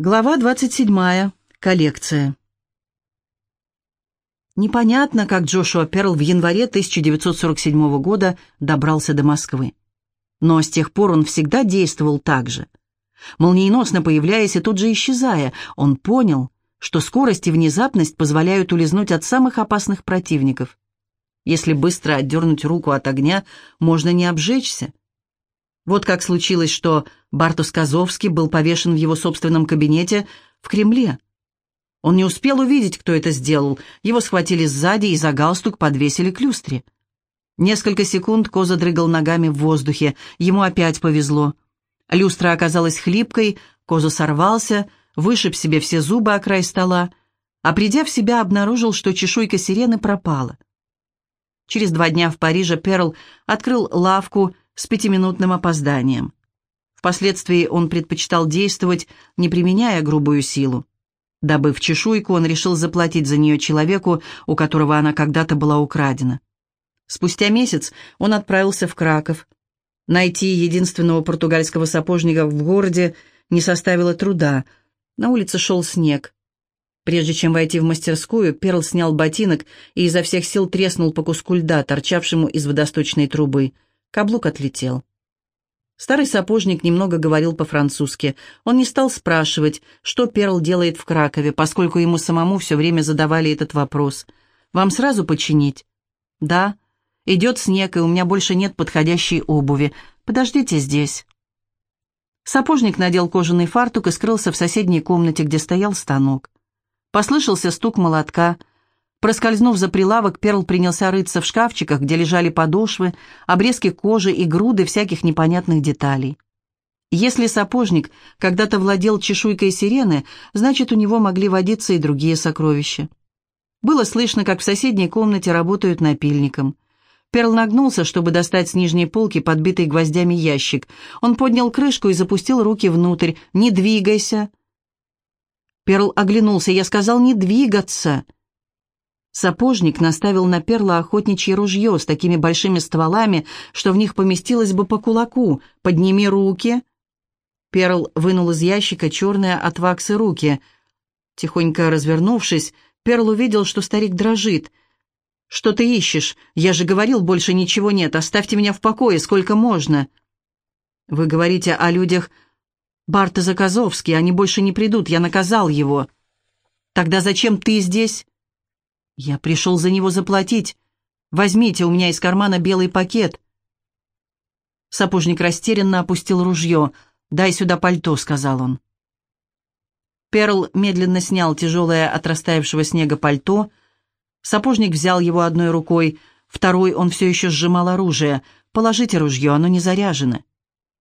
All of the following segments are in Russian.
Глава 27. Коллекция. Непонятно, как Джошуа Перл в январе 1947 года добрался до Москвы. Но с тех пор он всегда действовал так же. Молниеносно появляясь и тут же исчезая, он понял, что скорость и внезапность позволяют улизнуть от самых опасных противников. Если быстро отдернуть руку от огня, можно не обжечься. Вот как случилось, что Бартус Казовский был повешен в его собственном кабинете в Кремле. Он не успел увидеть, кто это сделал. Его схватили сзади и за галстук подвесили к люстре. Несколько секунд Коза дрыгал ногами в воздухе. Ему опять повезло. Люстра оказалась хлипкой, Коза сорвался, вышиб себе все зубы о край стола, а придя в себя, обнаружил, что чешуйка сирены пропала. Через два дня в Париже Перл открыл лавку с пятиминутным опозданием. Впоследствии он предпочитал действовать, не применяя грубую силу. Добыв чешуйку, он решил заплатить за нее человеку, у которого она когда-то была украдена. Спустя месяц он отправился в Краков. Найти единственного португальского сапожника в городе не составило труда. На улице шел снег. Прежде чем войти в мастерскую, Перл снял ботинок и изо всех сил треснул по куску льда, торчавшему из водосточной трубы – Каблук отлетел. Старый сапожник немного говорил по-французски. Он не стал спрашивать, что Перл делает в Кракове, поскольку ему самому все время задавали этот вопрос. «Вам сразу починить?» «Да. Идет снег, и у меня больше нет подходящей обуви. Подождите здесь». Сапожник надел кожаный фартук и скрылся в соседней комнате, где стоял станок. Послышался стук молотка. Проскользнув за прилавок, Перл принялся рыться в шкафчиках, где лежали подошвы, обрезки кожи и груды всяких непонятных деталей. Если сапожник когда-то владел чешуйкой сирены, значит, у него могли водиться и другие сокровища. Было слышно, как в соседней комнате работают напильником. Перл нагнулся, чтобы достать с нижней полки подбитый гвоздями ящик. Он поднял крышку и запустил руки внутрь. «Не двигайся!» Перл оглянулся. «Я сказал, не двигаться!» Сапожник наставил на перла охотничье ружье с такими большими стволами, что в них поместилось бы по кулаку. «Подними руки!» Перл вынул из ящика черные от ваксы руки. Тихонько развернувшись, Перл увидел, что старик дрожит. «Что ты ищешь? Я же говорил, больше ничего нет. Оставьте меня в покое, сколько можно». «Вы говорите о людях Барта Заказовский. Они больше не придут. Я наказал его». «Тогда зачем ты здесь?» «Я пришел за него заплатить. Возьмите у меня из кармана белый пакет». Сапожник растерянно опустил ружье. «Дай сюда пальто», — сказал он. Перл медленно снял тяжелое от растаявшего снега пальто. Сапожник взял его одной рукой, второй он все еще сжимал оружие. «Положите ружье, оно не заряжено».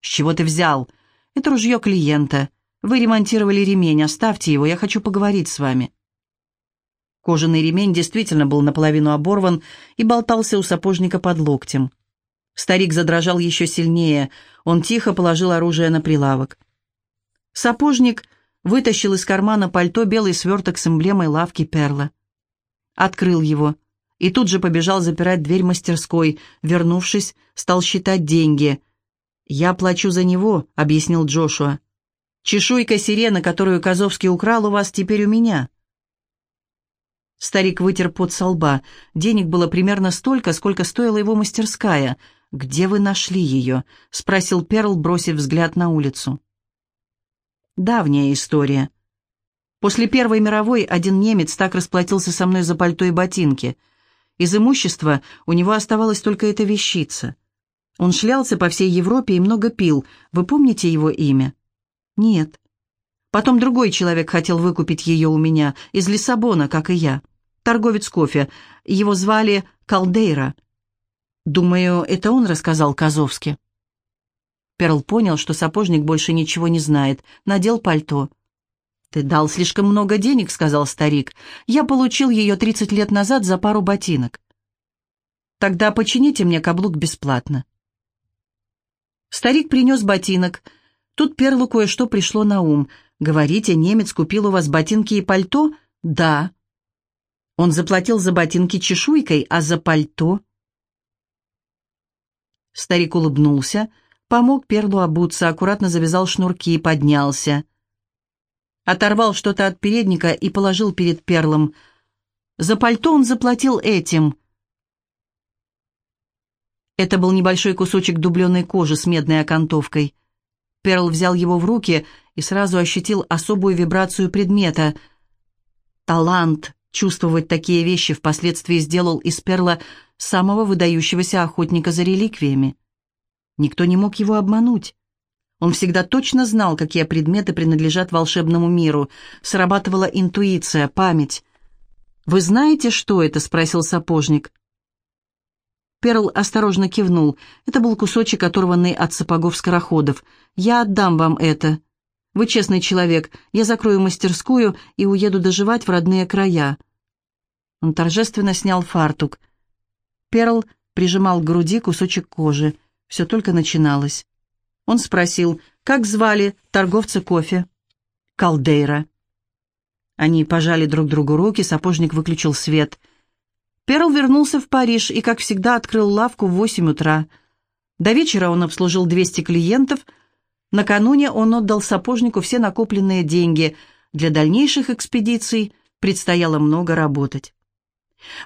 «С чего ты взял?» «Это ружье клиента. Вы ремонтировали ремень, оставьте его, я хочу поговорить с вами». Кожаный ремень действительно был наполовину оборван и болтался у сапожника под локтем. Старик задрожал еще сильнее. Он тихо положил оружие на прилавок. Сапожник вытащил из кармана пальто белый сверток с эмблемой лавки Перла. Открыл его и тут же побежал запирать дверь мастерской. Вернувшись, стал считать деньги. «Я плачу за него», — объяснил Джошуа. «Чешуйка сирены, которую Казовский украл у вас, теперь у меня». Старик вытер пот со лба. Денег было примерно столько, сколько стоила его мастерская. «Где вы нашли ее?» — спросил Перл, бросив взгляд на улицу. Давняя история. После Первой мировой один немец так расплатился со мной за пальто и ботинки. Из имущества у него оставалась только эта вещица. Он шлялся по всей Европе и много пил. Вы помните его имя? Нет. Потом другой человек хотел выкупить ее у меня, из Лиссабона, как и я. Торговец кофе. Его звали Калдейра. Думаю, это он рассказал Казовски. Перл понял, что сапожник больше ничего не знает. Надел пальто. «Ты дал слишком много денег», — сказал старик. «Я получил ее тридцать лет назад за пару ботинок». «Тогда почините мне каблук бесплатно». Старик принес ботинок. Тут Перлу кое-что пришло на ум — «Говорите, немец купил у вас ботинки и пальто?» «Да». Он заплатил за ботинки чешуйкой, а за пальто? Старик улыбнулся, помог Перлу обуться, аккуратно завязал шнурки и поднялся. Оторвал что-то от передника и положил перед Перлом. За пальто он заплатил этим. Это был небольшой кусочек дубленой кожи с медной окантовкой. Перл взял его в руки и сразу ощутил особую вибрацию предмета. Талант чувствовать такие вещи впоследствии сделал из Перла самого выдающегося охотника за реликвиями. Никто не мог его обмануть. Он всегда точно знал, какие предметы принадлежат волшебному миру. Срабатывала интуиция, память. «Вы знаете, что это?» — спросил сапожник. Перл осторожно кивнул. Это был кусочек, оторванный от сапогов скороходов. «Я отдам вам это. Вы честный человек. Я закрою мастерскую и уеду доживать в родные края». Он торжественно снял фартук. Перл прижимал к груди кусочек кожи. Все только начиналось. Он спросил, как звали торговца кофе? «Калдейра». Они пожали друг другу руки, сапожник выключил свет — Перл вернулся в Париж и, как всегда, открыл лавку в восемь утра. До вечера он обслужил 200 клиентов. Накануне он отдал сапожнику все накопленные деньги. Для дальнейших экспедиций предстояло много работать.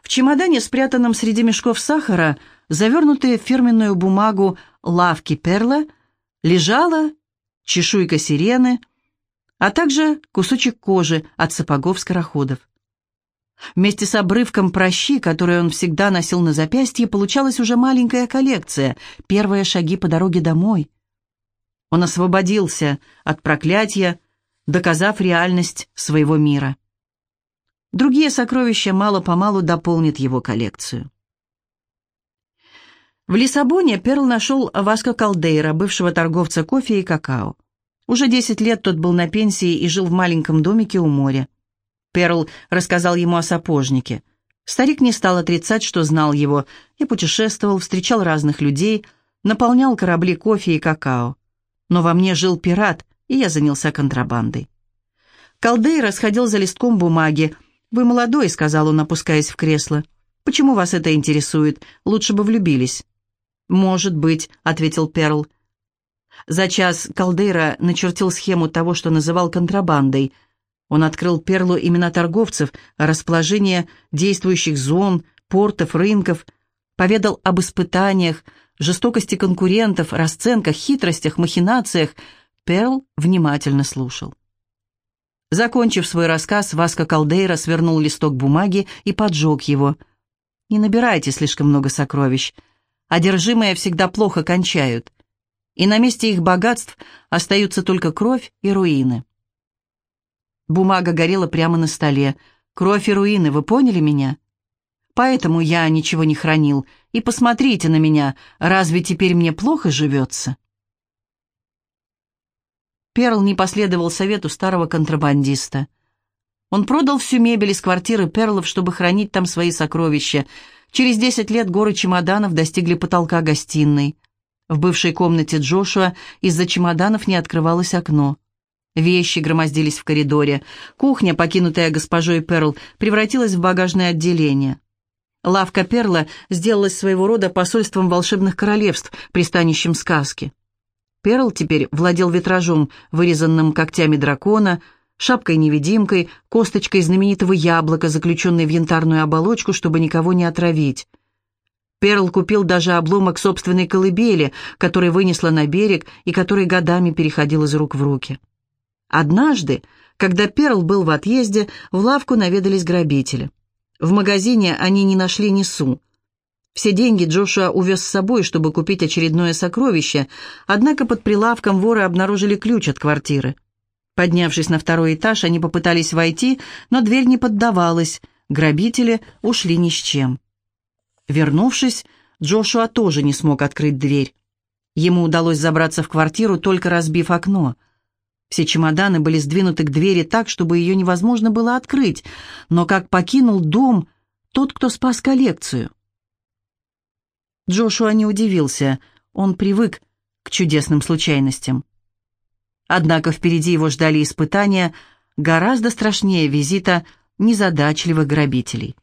В чемодане, спрятанном среди мешков сахара, завернутые в фирменную бумагу лавки Перла, лежала чешуйка сирены, а также кусочек кожи от сапогов скороходов. Вместе с обрывком прощи, который он всегда носил на запястье, получалась уже маленькая коллекция, первые шаги по дороге домой. Он освободился от проклятия, доказав реальность своего мира. Другие сокровища мало-помалу дополнят его коллекцию. В Лиссабоне Перл нашел Васко Калдейра, бывшего торговца кофе и какао. Уже 10 лет тот был на пенсии и жил в маленьком домике у моря. Перл рассказал ему о сапожнике. Старик не стал отрицать, что знал его, и путешествовал, встречал разных людей, наполнял корабли кофе и какао. Но во мне жил пират, и я занялся контрабандой. Колдей расходил за листком бумаги. «Вы молодой», — сказал он, опускаясь в кресло. «Почему вас это интересует? Лучше бы влюбились». «Может быть», — ответил Перл. За час Калдейра начертил схему того, что называл контрабандой — он открыл Перлу имена торговцев, расположение действующих зон, портов, рынков, поведал об испытаниях, жестокости конкурентов, расценках, хитростях, махинациях. Перл внимательно слушал. Закончив свой рассказ, Васко Калдейра свернул листок бумаги и поджег его. «Не набирайте слишком много сокровищ. Одержимые всегда плохо кончают, и на месте их богатств остаются только кровь и руины». Бумага горела прямо на столе. Кровь и руины, вы поняли меня? Поэтому я ничего не хранил. И посмотрите на меня, разве теперь мне плохо живется?» Перл не последовал совету старого контрабандиста. Он продал всю мебель из квартиры Перлов, чтобы хранить там свои сокровища. Через десять лет горы чемоданов достигли потолка гостиной. В бывшей комнате Джошуа из-за чемоданов не открывалось окно. Вещи громоздились в коридоре. Кухня, покинутая госпожой Перл, превратилась в багажное отделение. Лавка Перла сделалась своего рода посольством волшебных королевств, пристанищем сказки. Перл теперь владел витражом, вырезанным когтями дракона, шапкой-невидимкой, косточкой знаменитого яблока, заключенной в янтарную оболочку, чтобы никого не отравить. Перл купил даже обломок собственной колыбели, который вынесла на берег и который годами переходил из рук в руки. Однажды, когда Перл был в отъезде, в лавку наведались грабители. В магазине они не нашли ни су. Все деньги Джошуа увез с собой, чтобы купить очередное сокровище, однако под прилавком воры обнаружили ключ от квартиры. Поднявшись на второй этаж, они попытались войти, но дверь не поддавалась, грабители ушли ни с чем. Вернувшись, Джошуа тоже не смог открыть дверь. Ему удалось забраться в квартиру, только разбив окно – все чемоданы были сдвинуты к двери так, чтобы ее невозможно было открыть, но как покинул дом тот, кто спас коллекцию. Джошуа не удивился, он привык к чудесным случайностям. Однако впереди его ждали испытания, гораздо страшнее визита незадачливых грабителей.